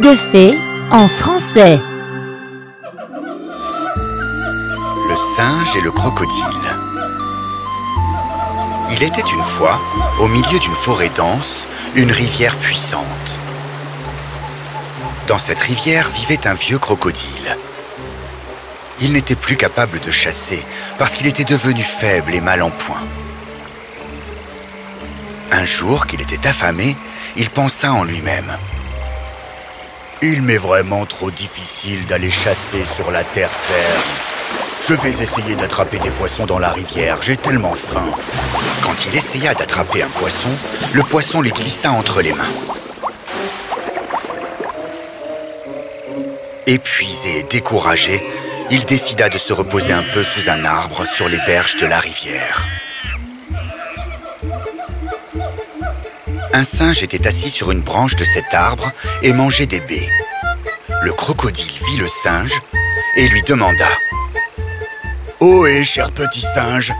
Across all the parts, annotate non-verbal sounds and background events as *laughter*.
De fées en français. Le singe et le crocodile. Il était une fois, au milieu d'une forêt dense, une rivière puissante. Dans cette rivière vivait un vieux crocodile. Il n'était plus capable de chasser parce qu'il était devenu faible et mal en point. Un jour qu'il était affamé, il pensa en lui-même. Il m'est vraiment trop difficile d'aller chasser sur la terre ferme. Je vais essayer d'attraper des poissons dans la rivière, j'ai tellement faim. Quand il essaya d'attraper un poisson, le poisson lui glissa entre les mains. Épuisé et découragé, il décida de se reposer un peu sous un arbre sur les berges de la rivière. Un singe était assis sur une branche de cet arbre et mangeait des baies. Le crocodile vit le singe et lui demanda Ohé, cher petit singe,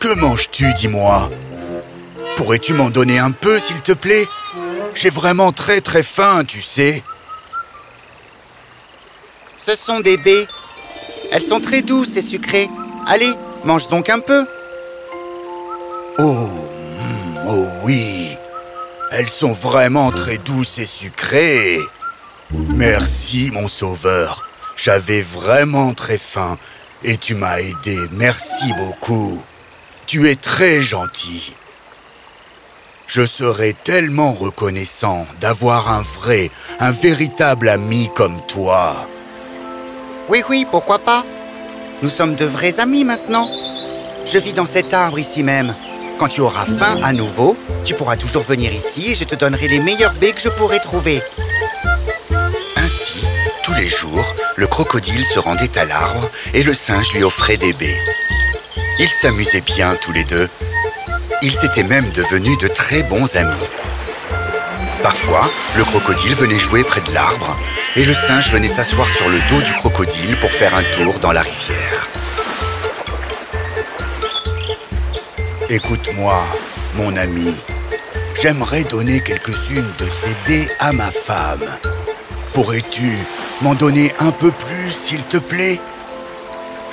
que manges-tu, dis-moi? Pourrais-tu m'en donner un peu, s'il te plaît? J'ai vraiment très très faim, tu sais. Ce sont des baies. Elles sont très douces et sucrées. Allez, mange donc un peu. Oh, mm, oh oui. Elles sont vraiment très douces et sucrées. Merci, mon sauveur. J'avais vraiment très faim et tu m'as aidé. Merci beaucoup. Tu es très gentil. Je serais tellement reconnaissant d'avoir un vrai, un véritable ami comme toi. Oui, oui, pourquoi pas? Nous sommes de vrais amis maintenant. Je vis dans cet arbre ici même. Quand tu auras faim à nouveau, tu pourras toujours venir ici et je te donnerai les meilleures baies que je pourrai trouver. Ainsi, tous les jours, le crocodile se rendait à l'arbre et le singe lui offrait des baies. Ils s'amusaient bien tous les deux. Ils étaient même devenus de très bons amis. Parfois, le crocodile venait jouer près de l'arbre et le singe venait s'asseoir sur le dos du crocodile pour faire un tour dans la rivière. Écoute-moi, mon ami. J'aimerais donner quelques-unes de ces baies à ma femme. Pourrais-tu m'en donner un peu plus, s'il te plaît?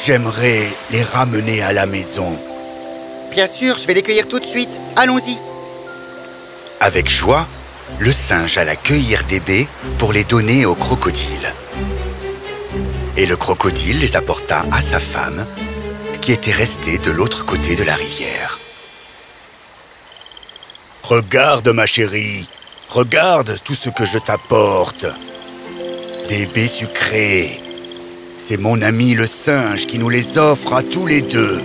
J'aimerais les ramener à la maison. Bien sûr, je vais les cueillir tout de suite. Allons-y. Avec joie, le singe alla cueillir des baies pour les donner au crocodile. Et le crocodile les apporta à sa femme, qui était restée de l'autre côté de la rivière. Regarde, ma chérie, regarde tout ce que je t'apporte. Des baies sucrées. C'est mon ami le singe qui nous les offre à tous les deux.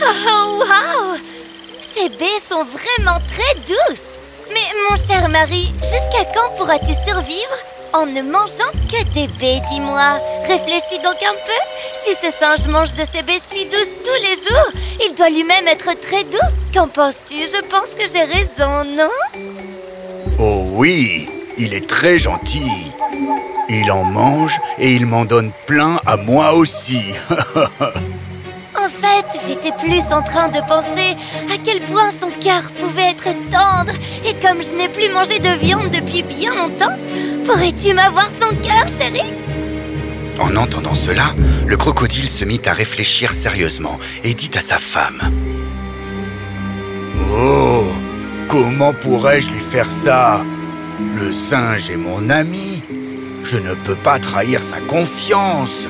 Oh, wow Ces baies sont vraiment très douces Mais mon cher mari, jusqu'à quand pourras-tu survivre en ne mangeant que des baies, dis-moi? Réfléchis donc un peu. Si ce singe mange de ces baies si douces tous les jours, il doit lui-même être très doux. Qu'en penses-tu? Je pense que j'ai raison, non? Oh oui, il est très gentil. Il en mange et il m'en donne plein à moi aussi. *laughs* En fait, j'étais plus en train de penser à quel point son cœur pouvait être tendre. Et comme je n'ai plus mangé de viande depuis bien longtemps Pourrais-tu m'avoir son cœur, chérie? En entendant cela, le crocodile se mit à réfléchir sérieusement et dit à sa femme Oh, comment pourrais-je lui faire ça? Le singe est mon ami. Je ne peux pas trahir sa confiance.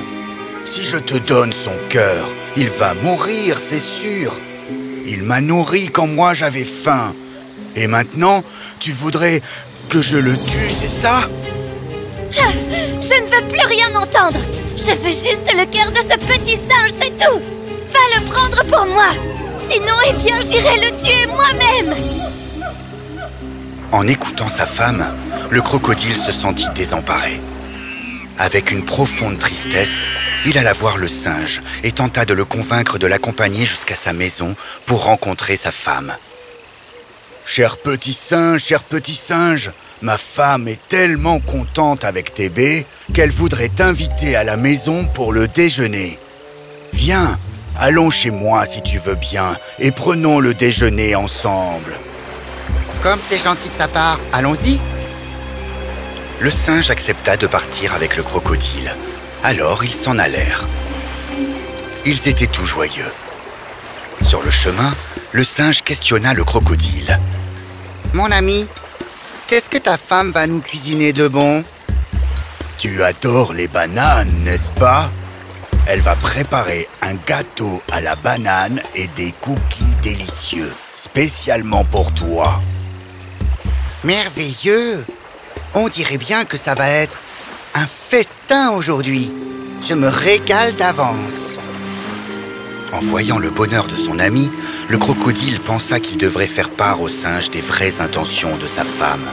Si je te donne son cœur, il va mourir, c'est sûr. Il m'a nourri quand moi j'avais faim. Et maintenant, tu voudrais que je le tue, c'est ça? Ah, Je ne veux plus rien entendre Je veux juste le cœur de ce petit singe, c'est tout Va le prendre pour moi Sinon, eh bien, j'irai le tuer moi-même En écoutant sa femme, le crocodile se sentit désemparé. Avec une profonde tristesse, il alla voir le singe et tenta de le convaincre de l'accompagner jusqu'à sa maison pour rencontrer sa femme. Cher petit singe, cher petit singe, ma femme est tellement contente avec tes baies qu'elle voudrait t'inviter à la maison pour le déjeuner. Viens, allons chez moi si tu veux bien et prenons le déjeuner ensemble. Comme c'est gentil de sa part, allons-y. Le singe accepta de partir avec le crocodile. Alors ils s'en allèrent. Ils étaient tout joyeux. Sur le chemin, le singe questionna le crocodile. Mon ami, qu'est-ce que ta femme va nous cuisiner de bon Tu adores les bananes, n'est-ce pas? Elle va préparer un gâteau à la banane et des cookies délicieux, spécialement pour toi. Merveilleux On dirait bien que ça va être un festin aujourd'hui. Je me régale d'avance. En voyant le bonheur de son ami, le crocodile pensa qu'il devrait faire part au singe des vraies intentions de sa femme.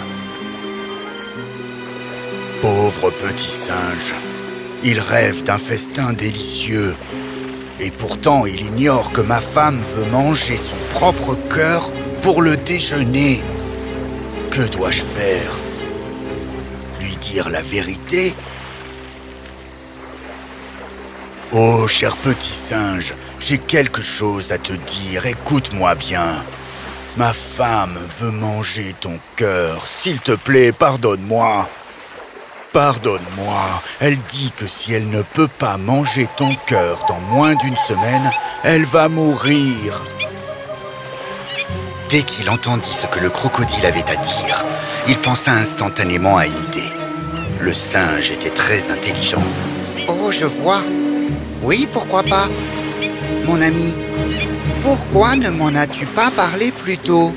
Pauvre petit singe, il rêve d'un festin délicieux. Et pourtant, il ignore que ma femme veut manger son propre cœur pour le déjeuner. Que dois-je faire? Lui dire la vérité Oh, cher petit singe, j'ai quelque chose à te dire, écoute-moi bien. Ma femme veut manger ton cœur. S'il te plaît, pardonne-moi. Pardonne-moi. Elle dit que si elle ne peut pas manger ton cœur dans moins d'une semaine, elle va mourir. Dès qu'il entendit ce que le crocodile avait à dire, il pensa instantanément à une idée. Le singe était très intelligent. Oh, je vois. Oui, pourquoi pas Mon ami, pourquoi ne m'en as-tu pas parlé plus tôt?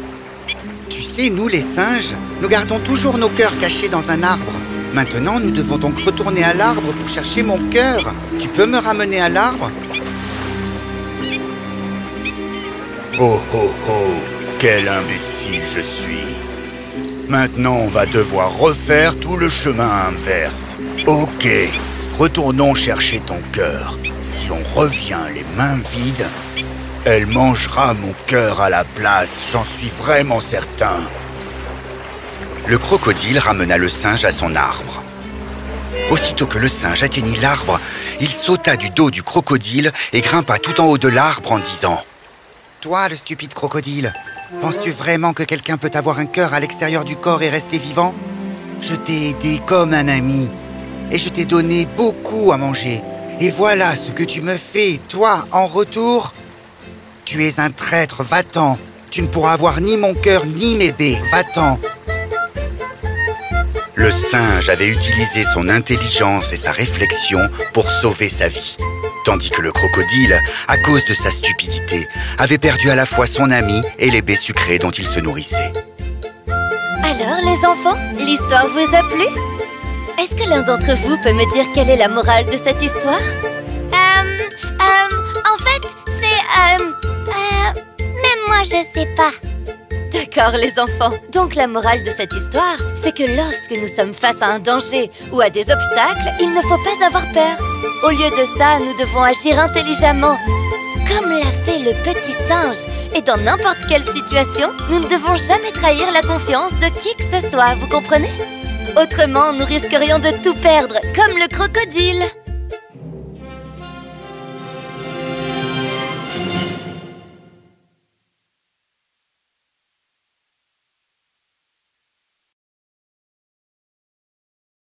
Tu sais, nous les singes, nous gardons toujours nos cœurs cachés dans un arbre. Maintenant, nous devons donc retourner à l'arbre pour chercher mon cœur. Tu peux me ramener à l'arbre? Oh oh oh, quel imbécile je suis. Maintenant, on va devoir refaire tout le chemin inverse. Ok, retournons chercher ton cœur. Si on revient les mains vides, elle mangera mon cœur à la place, j'en suis vraiment certain. Le crocodile ramena le singe à son arbre. Aussitôt que le singe atteignit l'arbre, il sauta du dos du crocodile et grimpa tout en haut de l'arbre en disant Toi, le stupide crocodile, penses-tu vraiment que quelqu'un peut avoir un cœur à l'extérieur du corps et rester vivant? Je t'ai aidé comme un ami et je t'ai donné beaucoup à manger. Et voilà ce que tu me fais, toi, en retour. Tu es un traître, va-t'en. Tu ne pourras avoir ni mon cœur ni mes baies, va-t'en. Le singe avait utilisé son intelligence et sa réflexion pour sauver sa vie, tandis que le crocodile, à cause de sa stupidité, avait perdu à la fois son ami et les baies sucrées dont il se nourrissait. Alors, les enfants, l'histoire vous a plu? Est-ce que l'un d'entre vous peut me dire quelle est la morale de cette histoire? Euh, euh, en fait, c'est, euh, euh, même moi je sais pas. D'accord, les enfants. Donc la morale de cette histoire, c'est que lorsque nous sommes face à un danger ou à des obstacles, il ne faut pas avoir peur. Au lieu de ça, nous devons agir intelligemment, comme l'a fait le petit singe. Et dans n'importe quelle situation, nous ne devons jamais trahir la confiance de qui que ce soit, vous comprenez? Autrement, nous risquerions de tout perdre, comme le crocodile.